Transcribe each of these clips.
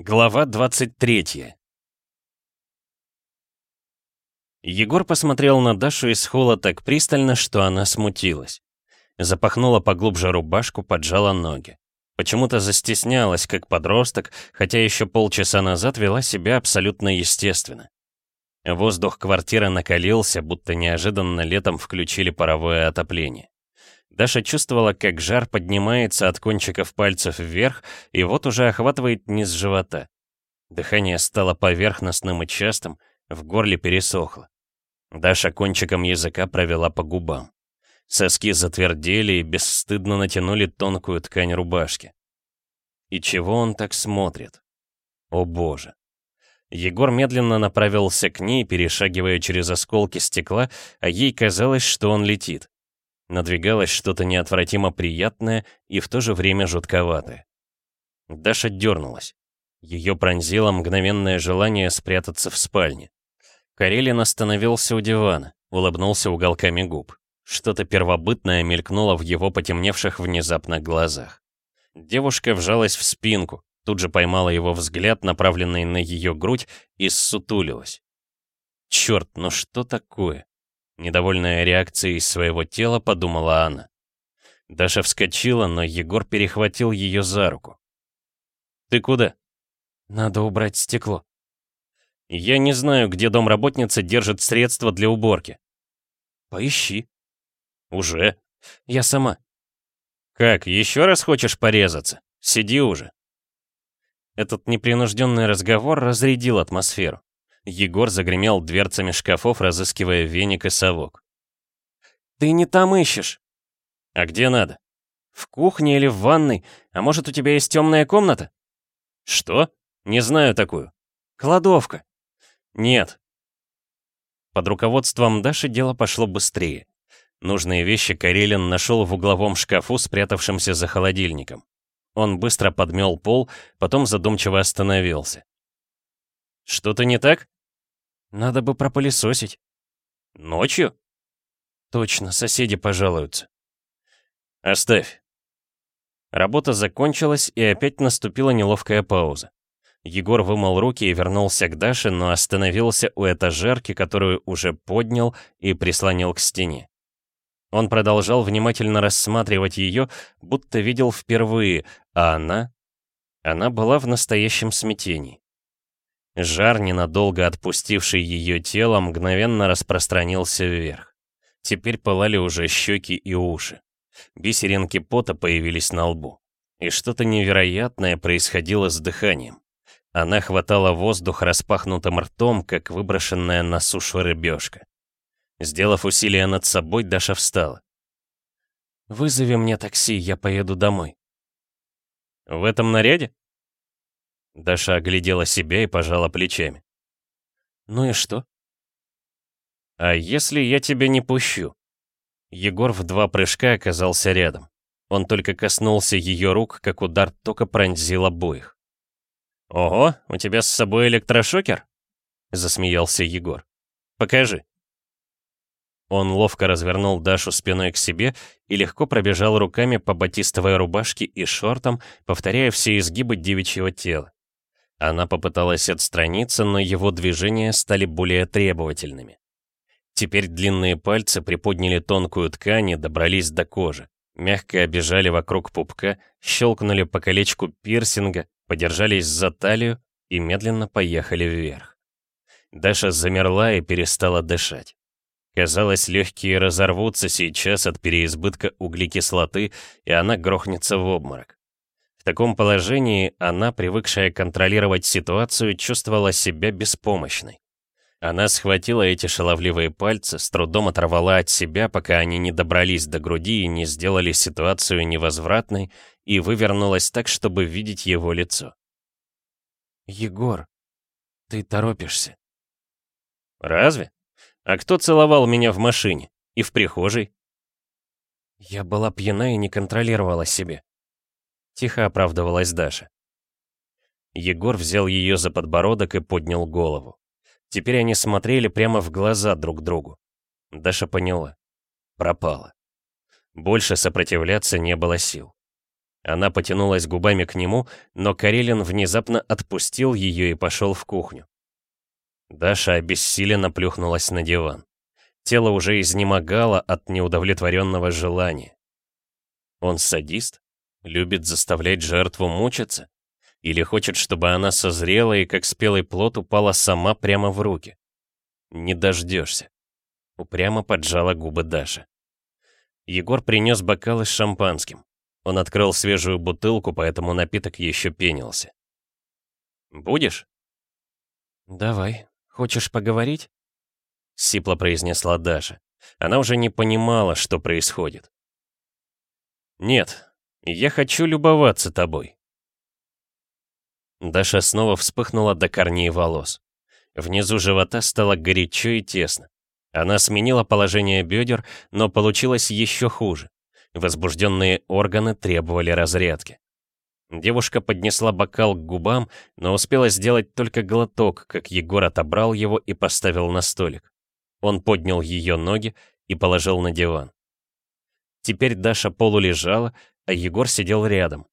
Глава 23 Егор посмотрел на Дашу из холла так пристально, что она смутилась. Запахнула поглубже рубашку, поджала ноги. Почему-то застеснялась, как подросток, хотя еще полчаса назад вела себя абсолютно естественно. Воздух квартиры накалился, будто неожиданно летом включили паровое отопление. Даша чувствовала, как жар поднимается от кончиков пальцев вверх, и вот уже охватывает низ живота. Дыхание стало поверхностным и частым, в горле пересохло. Даша кончиком языка провела по губам. Соски затвердели и бесстыдно натянули тонкую ткань рубашки. И чего он так смотрит? О боже. Егор медленно направился к ней, перешагивая через осколки стекла, а ей казалось, что он летит. Надвигалось что-то неотвратимо приятное и в то же время жутковатое. Даша дернулась. Ее пронзило мгновенное желание спрятаться в спальне. Карелин остановился у дивана, улыбнулся уголками губ. Что-то первобытное мелькнуло в его потемневших внезапно глазах. Девушка вжалась в спинку, тут же поймала его взгляд, направленный на ее грудь, и ссутулилась. Черт, ну что такое? Недовольная реакцией своего тела, подумала она. Даша вскочила, но Егор перехватил ее за руку. «Ты куда?» «Надо убрать стекло». «Я не знаю, где домработница держит средства для уборки». «Поищи». «Уже?» «Я сама». «Как, еще раз хочешь порезаться? Сиди уже». Этот непринужденный разговор разрядил атмосферу. Егор загремел дверцами шкафов, разыскивая веник и совок. «Ты не там ищешь!» «А где надо?» «В кухне или в ванной? А может, у тебя есть темная комната?» «Что? Не знаю такую». «Кладовка». «Нет». Под руководством Даши дело пошло быстрее. Нужные вещи Карелин нашел в угловом шкафу, спрятавшемся за холодильником. Он быстро подмел пол, потом задумчиво остановился. «Что-то не так?» Надо бы пропылесосить. Ночью? Точно, соседи пожалуются. Оставь. Работа закончилась, и опять наступила неловкая пауза. Егор вымыл руки и вернулся к Даше, но остановился у этажерки, которую уже поднял и прислонил к стене. Он продолжал внимательно рассматривать ее, будто видел впервые, а она... Она была в настоящем смятении. Жар, ненадолго отпустивший ее тело, мгновенно распространился вверх. Теперь пылали уже щеки и уши. Бисеринки пота появились на лбу. И что-то невероятное происходило с дыханием. Она хватала воздух распахнутым ртом, как выброшенная на сушу рыбешка. Сделав усилие над собой, Даша встала. «Вызови мне такси, я поеду домой». «В этом наряде?» Даша оглядела себя и пожала плечами. «Ну и что?» «А если я тебя не пущу?» Егор в два прыжка оказался рядом. Он только коснулся ее рук, как удар тока пронзил обоих. «Ого, у тебя с собой электрошокер?» — засмеялся Егор. «Покажи». Он ловко развернул Дашу спиной к себе и легко пробежал руками по батистовой рубашке и шортам, повторяя все изгибы девичьего тела. Она попыталась отстраниться, но его движения стали более требовательными. Теперь длинные пальцы приподняли тонкую ткань и добрались до кожи. Мягко обежали вокруг пупка, щелкнули по колечку пирсинга, подержались за талию и медленно поехали вверх. Даша замерла и перестала дышать. Казалось, легкие разорвутся сейчас от переизбытка углекислоты, и она грохнется в обморок таком положении она, привыкшая контролировать ситуацию, чувствовала себя беспомощной. Она схватила эти шаловливые пальцы, с трудом оторвала от себя, пока они не добрались до груди и не сделали ситуацию невозвратной, и вывернулась так, чтобы видеть его лицо. «Егор, ты торопишься». «Разве? А кто целовал меня в машине? И в прихожей?» Я была пьяна и не контролировала себя. Тихо оправдывалась Даша. Егор взял ее за подбородок и поднял голову. Теперь они смотрели прямо в глаза друг другу. Даша поняла. Пропала. Больше сопротивляться не было сил. Она потянулась губами к нему, но Карелин внезапно отпустил ее и пошел в кухню. Даша обессиленно плюхнулась на диван. Тело уже изнемогало от неудовлетворенного желания. Он садист? Любит заставлять жертву мучиться? Или хочет, чтобы она созрела и как спелый плод упала сама прямо в руки? Не дождешься. Упрямо поджала губы Даша. Егор принес бокалы с шампанским. Он открыл свежую бутылку, поэтому напиток еще пенился. «Будешь?» «Давай. Хочешь поговорить?» Сипло произнесла Даша. Она уже не понимала, что происходит. «Нет, я хочу любоваться тобой». Даша снова вспыхнула до корней волос. Внизу живота стало горячо и тесно. Она сменила положение бедер, но получилось еще хуже. Возбужденные органы требовали разрядки. Девушка поднесла бокал к губам, но успела сделать только глоток, как Егор отобрал его и поставил на столик. Он поднял ее ноги и положил на диван. Теперь Даша полулежала, а Егор сидел рядом.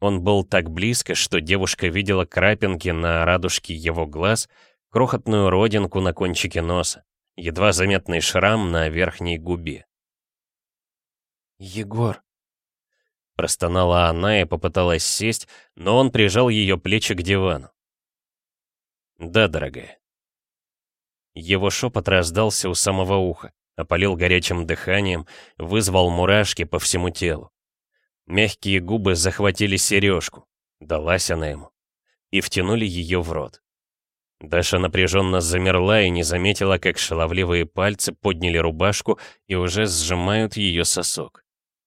Он был так близко, что девушка видела крапинки на радужке его глаз, крохотную родинку на кончике носа, едва заметный шрам на верхней губе. «Егор!» Простонала она и попыталась сесть, но он прижал ее плечи к дивану. «Да, дорогая». Его шепот раздался у самого уха, опалил горячим дыханием, вызвал мурашки по всему телу. Мягкие губы захватили сережку, далась она ему, и втянули ее в рот. Даша напряженно замерла и не заметила, как шаловливые пальцы подняли рубашку и уже сжимают ее сосок.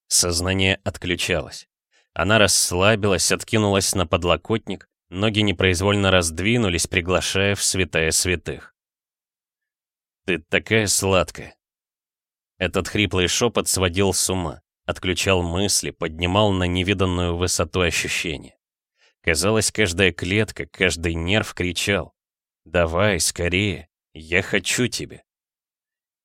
Сознание отключалось. Она расслабилась, откинулась на подлокотник, ноги непроизвольно раздвинулись, приглашая в святая святых. «Ты такая сладкая!» Этот хриплый шепот сводил с ума, отключал мысли, поднимал на невиданную высоту ощущения. Казалось, каждая клетка, каждый нерв кричал. «Давай, скорее, я хочу тебя!»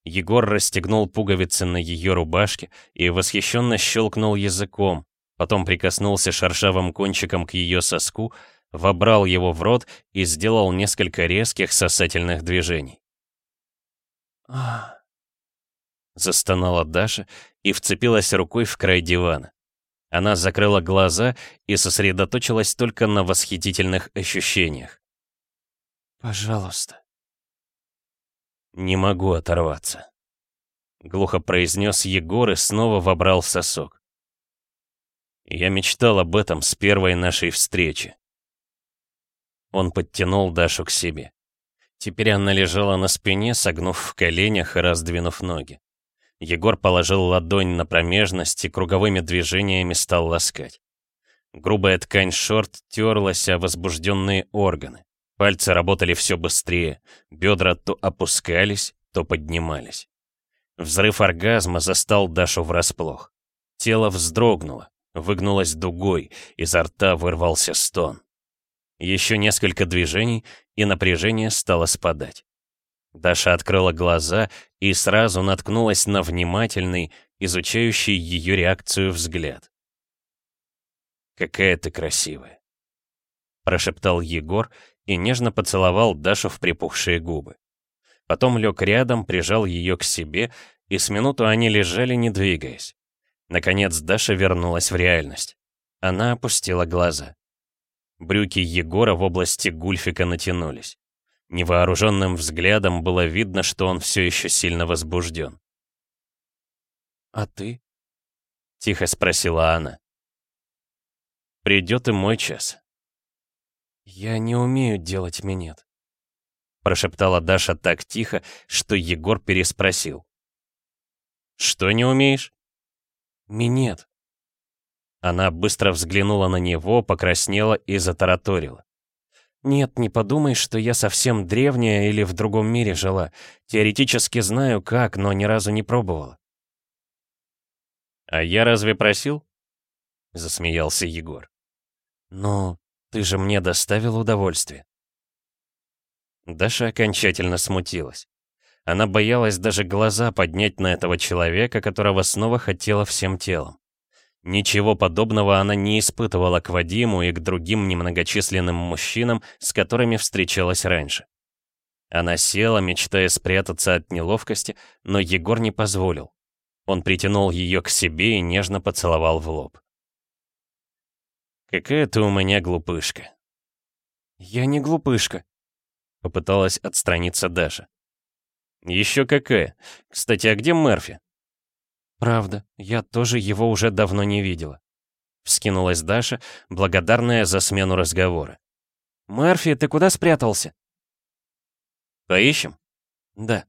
Егор расстегнул пуговицы на ее рубашке и восхищенно щелкнул языком, потом прикоснулся шершавым кончиком к ее соску, вобрал его в рот и сделал несколько резких сосательных движений. Застонала Даша и вцепилась рукой в край дивана. Она закрыла глаза и сосредоточилась только на восхитительных ощущениях. «Пожалуйста», «Не могу оторваться», — глухо произнес Егор и снова вобрал сосок. «Я мечтал об этом с первой нашей встречи». Он подтянул Дашу к себе. Теперь она лежала на спине, согнув в коленях и раздвинув ноги. Егор положил ладонь на промежность и круговыми движениями стал ласкать. Грубая ткань шорт терлась о возбужденные органы. Пальцы работали все быстрее, бедра то опускались, то поднимались. Взрыв оргазма застал Дашу врасплох. Тело вздрогнуло, выгнулось дугой, изо рта вырвался стон. Еще несколько движений, и напряжение стало спадать. Даша открыла глаза и сразу наткнулась на внимательный, изучающий ее реакцию взгляд. «Какая ты красивая!» прошептал Егор и нежно поцеловал Дашу в припухшие губы. Потом лег рядом, прижал ее к себе, и с минуту они лежали, не двигаясь. Наконец Даша вернулась в реальность. Она опустила глаза. Брюки Егора в области гульфика натянулись. Невооруженным взглядом было видно, что он все еще сильно возбужден. «А ты?» — тихо спросила она. «Придет и мой час», «Я не умею делать минет», — прошептала Даша так тихо, что Егор переспросил. «Что не умеешь?» «Минет». Она быстро взглянула на него, покраснела и затараторила. «Нет, не подумай, что я совсем древняя или в другом мире жила. Теоретически знаю как, но ни разу не пробовала». «А я разве просил?» — засмеялся Егор. «Ну, ты же мне доставил удовольствие». Даша окончательно смутилась. Она боялась даже глаза поднять на этого человека, которого снова хотела всем телом. Ничего подобного она не испытывала к Вадиму и к другим немногочисленным мужчинам, с которыми встречалась раньше. Она села, мечтая спрятаться от неловкости, но Егор не позволил. Он притянул ее к себе и нежно поцеловал в лоб. «Какая ты у меня глупышка!» «Я не глупышка», — попыталась отстраниться Даша. «Еще какая! Кстати, а где Мерфи?» «Правда, я тоже его уже давно не видела», — вскинулась Даша, благодарная за смену разговора. «Мерфи, ты куда спрятался?» «Поищем?» «Да».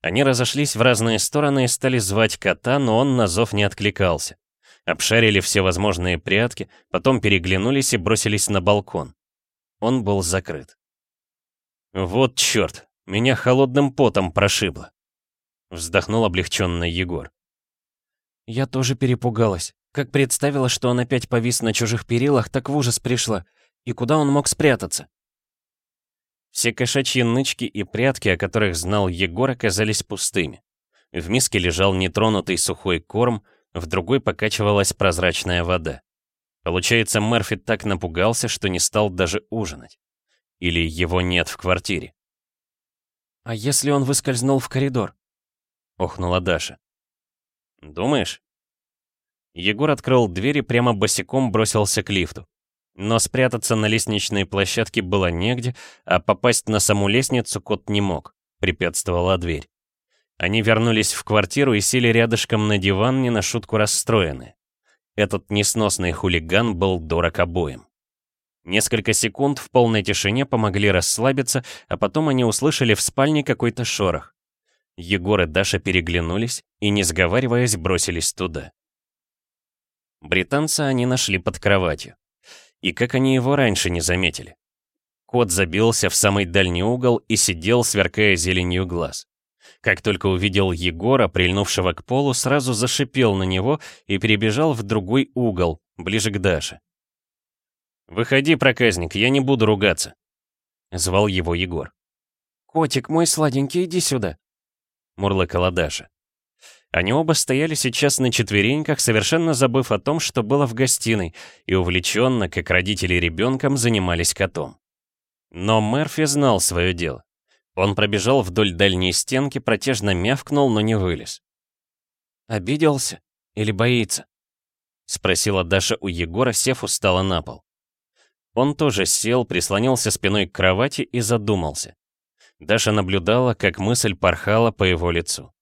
Они разошлись в разные стороны и стали звать кота, но он на зов не откликался. Обшарили все возможные прятки, потом переглянулись и бросились на балкон. Он был закрыт. «Вот черт, меня холодным потом прошибло!» Вздохнул облегченно Егор. «Я тоже перепугалась. Как представила, что он опять повис на чужих перилах, так в ужас пришла. И куда он мог спрятаться?» Все кошачьи нычки и прятки, о которых знал Егор, оказались пустыми. В миске лежал нетронутый сухой корм, в другой покачивалась прозрачная вода. Получается, Мерфи так напугался, что не стал даже ужинать. Или его нет в квартире. «А если он выскользнул в коридор?» — охнула Даша. «Думаешь?» Егор открыл дверь и прямо босиком бросился к лифту. Но спрятаться на лестничной площадке было негде, а попасть на саму лестницу кот не мог, препятствовала дверь. Они вернулись в квартиру и сели рядышком на диван, не на шутку расстроены. Этот несносный хулиган был дорог обоим. Несколько секунд в полной тишине помогли расслабиться, а потом они услышали в спальне какой-то шорох. Егор и Даша переглянулись и, не сговариваясь, бросились туда. Британца они нашли под кроватью. И как они его раньше не заметили? Кот забился в самый дальний угол и сидел, сверкая зеленью глаз. Как только увидел Егора, прильнувшего к полу, сразу зашипел на него и перебежал в другой угол, ближе к Даше. «Выходи, проказник, я не буду ругаться», — звал его Егор. «Котик мой сладенький, иди сюда», — мурлыкала Даша. Они оба стояли сейчас на четвереньках, совершенно забыв о том, что было в гостиной, и увлеченно, как родители ребенком, занимались котом. Но Мерфи знал свое дело. Он пробежал вдоль дальней стенки, протяжно мявкнул, но не вылез. «Обиделся? Или боится?» — спросила Даша у Егора, сев устало на пол. Он тоже сел, прислонился спиной к кровати и задумался. Даша наблюдала, как мысль порхала по его лицу.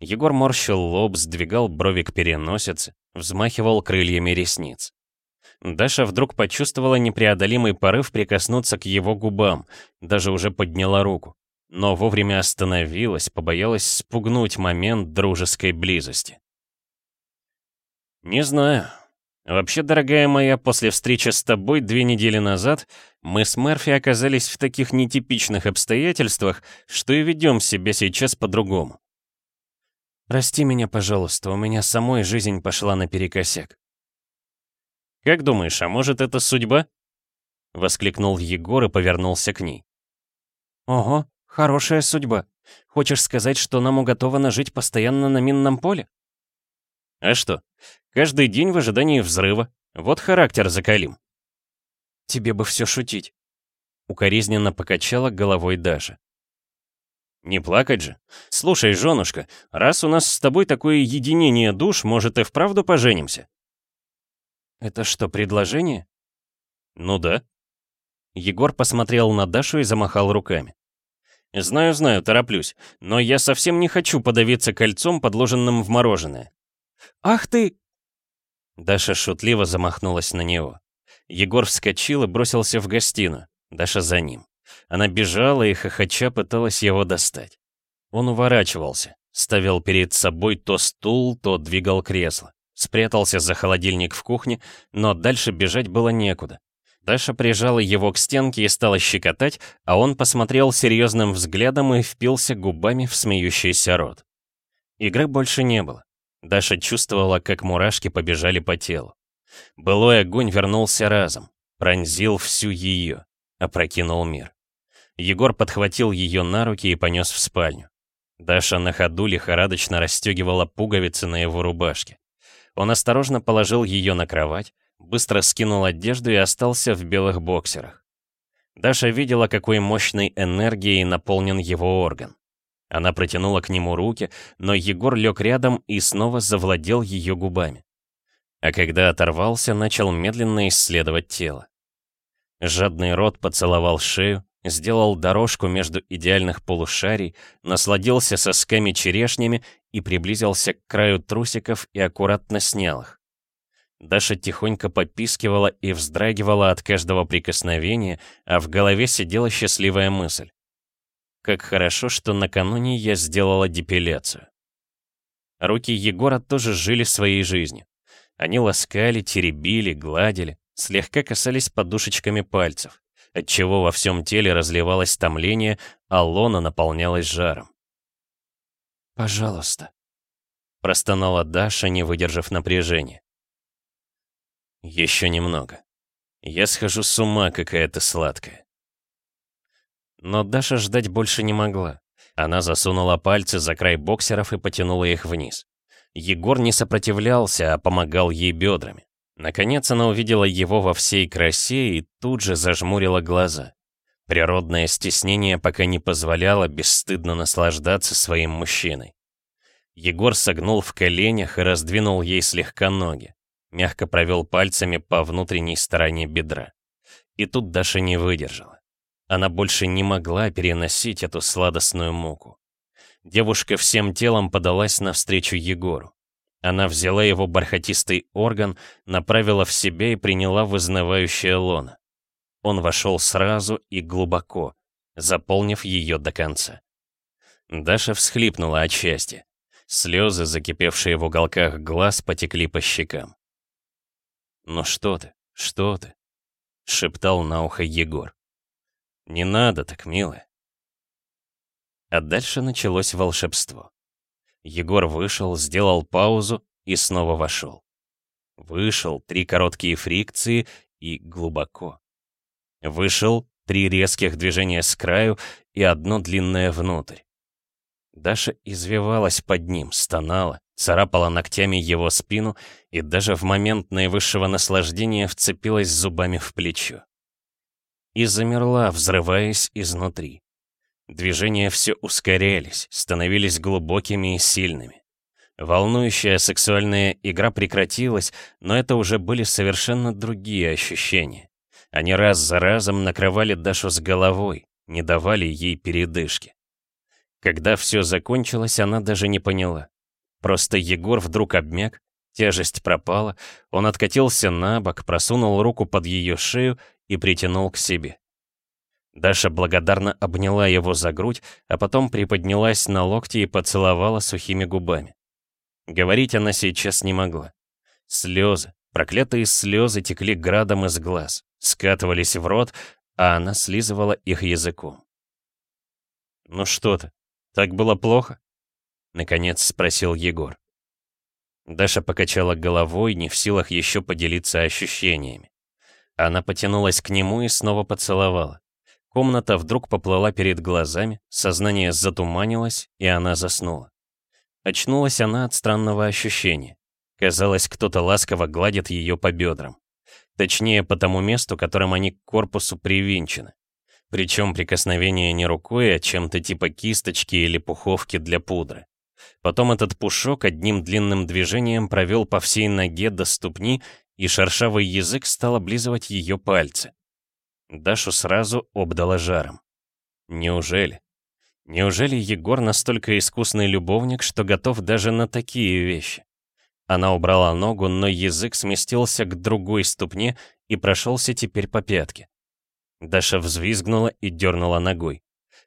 Егор морщил лоб, сдвигал брови к переносице, взмахивал крыльями ресниц. Даша вдруг почувствовала непреодолимый порыв прикоснуться к его губам, даже уже подняла руку. Но вовремя остановилась, побоялась спугнуть момент дружеской близости. «Не знаю. Вообще, дорогая моя, после встречи с тобой две недели назад мы с Мерфи оказались в таких нетипичных обстоятельствах, что и ведем себя сейчас по-другому. Прости меня, пожалуйста, у меня самой жизнь пошла наперекосяк. «Как думаешь, а может это судьба?» Воскликнул Егор и повернулся к ней. «Ого, хорошая судьба. Хочешь сказать, что нам уготовано жить постоянно на минном поле?» «А что? Каждый день в ожидании взрыва. Вот характер закалим». «Тебе бы все шутить», — укоризненно покачала головой Даша. Не плакать же. Слушай, женушка, раз у нас с тобой такое единение душ, может и вправду поженимся? Это что, предложение? Ну да. Егор посмотрел на Дашу и замахал руками. Знаю, знаю, тороплюсь, но я совсем не хочу подавиться кольцом, подложенным в мороженое. Ах ты! Даша шутливо замахнулась на него. Егор вскочил и бросился в гостиную. Даша за ним. Она бежала и хохоча пыталась его достать. Он уворачивался, ставил перед собой то стул, то двигал кресло. Спрятался за холодильник в кухне, но дальше бежать было некуда. Даша прижала его к стенке и стала щекотать, а он посмотрел серьезным взглядом и впился губами в смеющийся рот. Игры больше не было. Даша чувствовала, как мурашки побежали по телу. Былой огонь вернулся разом, пронзил всю ее, опрокинул мир. Егор подхватил ее на руки и понес в спальню. Даша на ходу лихорадочно расстегивала пуговицы на его рубашке. Он осторожно положил ее на кровать, быстро скинул одежду и остался в белых боксерах. Даша видела, какой мощной энергией наполнен его орган. Она протянула к нему руки, но Егор лег рядом и снова завладел ее губами. А когда оторвался, начал медленно исследовать тело. Жадный рот поцеловал шею, сделал дорожку между идеальных полушарий, насладился сосками-черешнями и приблизился к краю трусиков и аккуратно снял их. Даша тихонько попискивала и вздрагивала от каждого прикосновения, а в голове сидела счастливая мысль. Как хорошо, что накануне я сделала депиляцию. Руки Егора тоже жили своей жизнью. Они ласкали, теребили, гладили, слегка касались подушечками пальцев, отчего во всем теле разливалось томление, а лона наполнялась жаром. «Пожалуйста», — простонала Даша, не выдержав напряжения. Еще немного. Я схожу с ума, какая-то сладкая. Но Даша ждать больше не могла. Она засунула пальцы за край боксеров и потянула их вниз. Егор не сопротивлялся, а помогал ей бедрами. Наконец она увидела его во всей красе и тут же зажмурила глаза. Природное стеснение пока не позволяло бесстыдно наслаждаться своим мужчиной. Егор согнул в коленях и раздвинул ей слегка ноги мягко провел пальцами по внутренней стороне бедра. И тут Даша не выдержала. Она больше не могла переносить эту сладостную муку. Девушка всем телом подалась навстречу Егору. Она взяла его бархатистый орган, направила в себя и приняла вызнавающее лоно. Он вошел сразу и глубоко, заполнив ее до конца. Даша всхлипнула от счастья. Слезы, закипевшие в уголках глаз, потекли по щекам. «Ну что ты, что ты?» — шептал на ухо Егор. «Не надо так, милая». А дальше началось волшебство. Егор вышел, сделал паузу и снова вошел. Вышел, три короткие фрикции и глубоко. Вышел, три резких движения с краю и одно длинное внутрь. Даша извивалась под ним, стонала, царапала ногтями его спину и даже в момент наивысшего наслаждения вцепилась зубами в плечо. И замерла, взрываясь изнутри. Движения все ускорялись, становились глубокими и сильными. Волнующая сексуальная игра прекратилась, но это уже были совершенно другие ощущения. Они раз за разом накрывали Дашу с головой, не давали ей передышки. Когда все закончилось, она даже не поняла. Просто Егор вдруг обмяк, тяжесть пропала, он откатился на бок, просунул руку под ее шею и притянул к себе. Даша благодарно обняла его за грудь, а потом приподнялась на локти и поцеловала сухими губами. Говорить она сейчас не могла. Слезы, проклятые слезы текли градом из глаз, скатывались в рот, а она слизывала их языком. «Ну что ты, так было плохо?» — наконец спросил Егор. Даша покачала головой, не в силах еще поделиться ощущениями. Она потянулась к нему и снова поцеловала. Комната вдруг поплыла перед глазами, сознание затуманилось, и она заснула. Очнулась она от странного ощущения. Казалось, кто-то ласково гладит ее по бедрам. Точнее, по тому месту, которым они к корпусу привинчены. Причем прикосновение не рукой, а чем-то типа кисточки или пуховки для пудры. Потом этот пушок одним длинным движением провел по всей ноге до ступни, и шершавый язык стал облизывать ее пальцы. Дашу сразу обдала жаром. Неужели? Неужели Егор настолько искусный любовник, что готов даже на такие вещи? Она убрала ногу, но язык сместился к другой ступне и прошелся теперь по пятке. Даша взвизгнула и дернула ногой.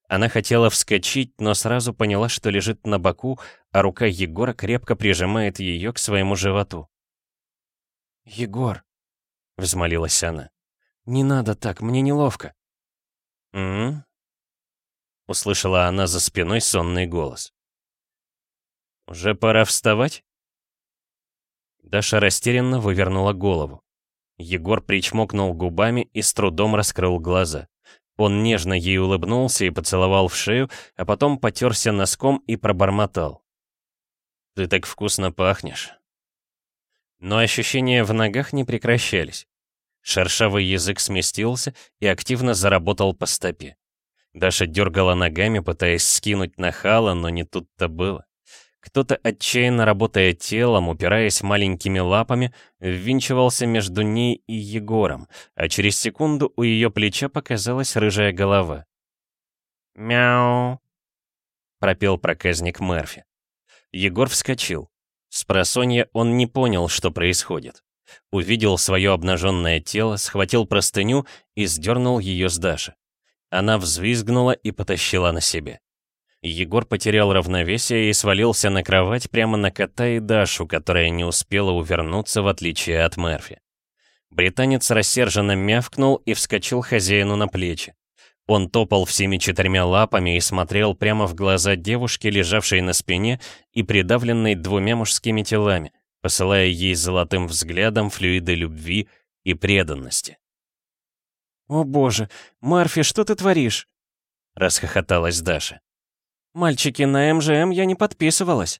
Она хотела вскочить, но сразу поняла, что лежит на боку, а рука Егора крепко прижимает ее к своему животу. «Егор», — взмолилась она, — «не надо так, мне неловко». «М-м-м», услышала она за спиной сонный голос. «Уже пора вставать?» Даша растерянно вывернула голову. Егор причмокнул губами и с трудом раскрыл глаза. Он нежно ей улыбнулся и поцеловал в шею, а потом потерся носком и пробормотал. «Ты так вкусно пахнешь». Но ощущения в ногах не прекращались. Шершавый язык сместился и активно заработал по стопе. Даша дергала ногами, пытаясь скинуть нахала, но не тут-то было. Кто-то, отчаянно работая телом, упираясь маленькими лапами, ввинчивался между ней и Егором, а через секунду у ее плеча показалась рыжая голова. «Мяу!» — пропел проказник Мерфи. Егор вскочил. С просонья он не понял, что происходит. Увидел свое обнаженное тело, схватил простыню и сдернул ее с Даши. Она взвизгнула и потащила на себе. Егор потерял равновесие и свалился на кровать прямо на кота и Дашу, которая не успела увернуться, в отличие от Мерфи. Британец рассерженно мявкнул и вскочил хозяину на плечи. Он топал всеми четырьмя лапами и смотрел прямо в глаза девушки, лежавшей на спине и придавленной двумя мужскими телами, посылая ей золотым взглядом флюиды любви и преданности. «О боже, Марфи, что ты творишь?» — расхохоталась Даша. «Мальчики, на МЖМ я не подписывалась».